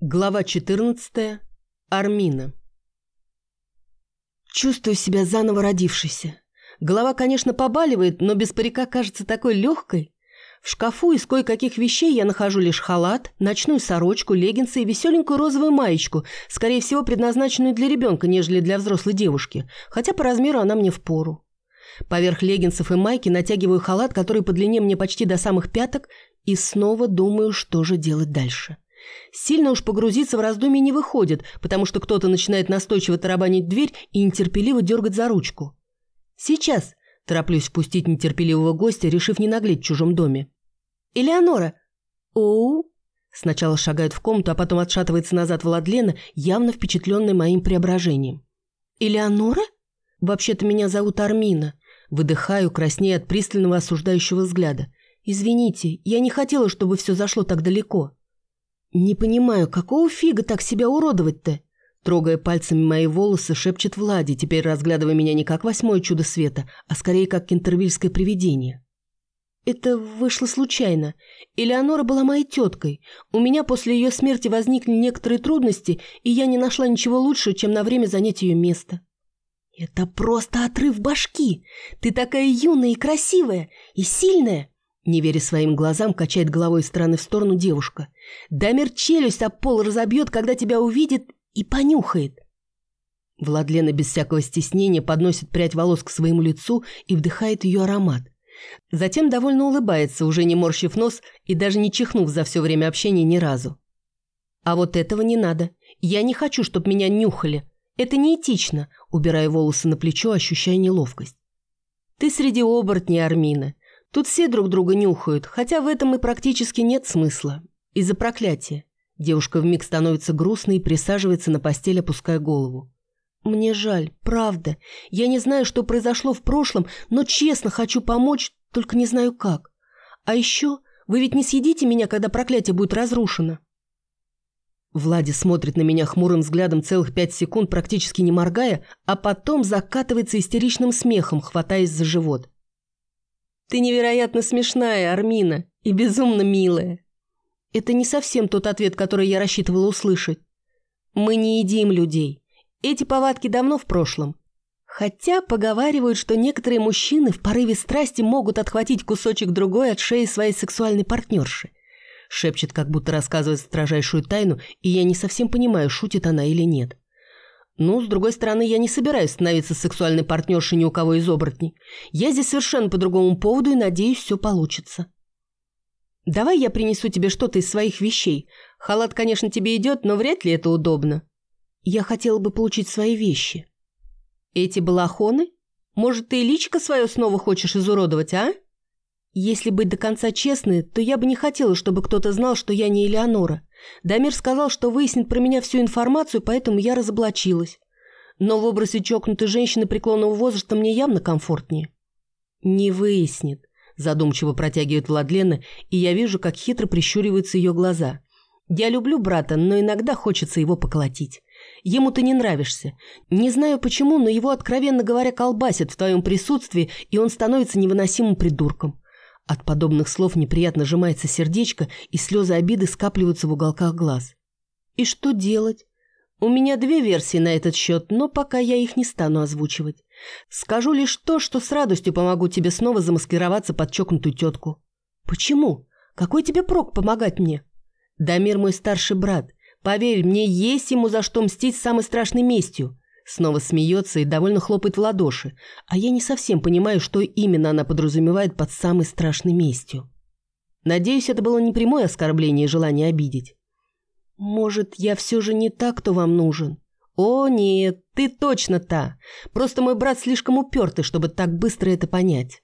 Глава 14. Армина. Чувствую себя заново родившейся. Голова, конечно, побаливает, но без парика кажется такой легкой. В шкафу из кое-каких вещей я нахожу лишь халат, ночную сорочку, леггинсы и веселенькую розовую маечку, скорее всего, предназначенную для ребенка, нежели для взрослой девушки, хотя по размеру она мне впору. Поверх леггинсов и майки натягиваю халат, который по длине мне почти до самых пяток, и снова думаю, что же делать дальше. Сильно уж погрузиться в раздумье не выходит, потому что кто-то начинает настойчиво тарабанить дверь и нетерпеливо дергать за ручку. «Сейчас!» – тороплюсь впустить нетерпеливого гостя, решив не наглеть в чужом доме. «Элеонора!» «Оу!» Сначала шагает в комнату, а потом отшатывается назад Владлена, явно впечатленный моим преображением. «Элеонора? Вообще-то меня зовут Армина». Выдыхаю, краснея от пристального осуждающего взгляда. «Извините, я не хотела, чтобы все зашло так далеко». «Не понимаю, какого фига так себя уродовать-то?» Трогая пальцами мои волосы, шепчет Влади, теперь разглядывая меня не как восьмое чудо света, а скорее как кентервильское привидение. Это вышло случайно. Элеонора была моей теткой. У меня после ее смерти возникли некоторые трудности, и я не нашла ничего лучше, чем на время занять ее место. Это просто отрыв башки. Ты такая юная и красивая, и сильная. Не веря своим глазам, качает головой из стороны в сторону девушка. Дамир челюсть об пол разобьет, когда тебя увидит и понюхает. Владлена без всякого стеснения подносит прядь волос к своему лицу и вдыхает ее аромат. Затем довольно улыбается, уже не морщив нос и даже не чихнув за все время общения ни разу. «А вот этого не надо. Я не хочу, чтобы меня нюхали. Это неэтично», убирая волосы на плечо, ощущая неловкость. «Ты среди оборотней, Армина. Тут все друг друга нюхают, хотя в этом и практически нет смысла. Из-за проклятия. Девушка вмиг становится грустной и присаживается на постель, опуская голову. «Мне жаль, правда. Я не знаю, что произошло в прошлом, но честно хочу помочь, только не знаю как. А еще вы ведь не съедите меня, когда проклятие будет разрушено?» Влади смотрит на меня хмурым взглядом целых пять секунд, практически не моргая, а потом закатывается истеричным смехом, хватаясь за живот. Ты невероятно смешная, Армина, и безумно милая. Это не совсем тот ответ, который я рассчитывала услышать. Мы не едим людей. Эти повадки давно в прошлом. Хотя поговаривают, что некоторые мужчины в порыве страсти могут отхватить кусочек другой от шеи своей сексуальной партнерши. Шепчет, как будто рассказывает строжайшую тайну, и я не совсем понимаю, шутит она или нет. Ну, с другой стороны, я не собираюсь становиться сексуальной партнершей ни у кого из оборотней. Я здесь совершенно по другому поводу и надеюсь, все получится. Давай я принесу тебе что-то из своих вещей. Халат, конечно, тебе идет, но вряд ли это удобно. Я хотела бы получить свои вещи. Эти балахоны? Может, ты и личико свое снова хочешь изуродовать, а? Если быть до конца честной, то я бы не хотела, чтобы кто-то знал, что я не Элеонора. Дамир сказал, что выяснит про меня всю информацию, поэтому я разоблачилась. Но в образе чокнутой женщины преклонного возраста мне явно комфортнее. «Не выяснит», – задумчиво протягивает Владлена, и я вижу, как хитро прищуриваются ее глаза. «Я люблю брата, но иногда хочется его поколотить. Ему ты не нравишься. Не знаю почему, но его, откровенно говоря, колбасит в твоем присутствии, и он становится невыносимым придурком. От подобных слов неприятно сжимается сердечко, и слезы обиды скапливаются в уголках глаз. И что делать? У меня две версии на этот счет, но пока я их не стану озвучивать. Скажу лишь то, что с радостью помогу тебе снова замаскироваться под чокнутую тетку. Почему? Какой тебе прок помогать мне? Дамир мой старший брат. Поверь, мне есть ему за что мстить самой страшной местью. Снова смеется и довольно хлопает в ладоши, а я не совсем понимаю, что именно она подразумевает под самой страшной местью. Надеюсь, это было не прямое оскорбление и желание обидеть. Может, я все же не та, кто вам нужен? О, нет, ты точно та. Просто мой брат слишком упертый, чтобы так быстро это понять.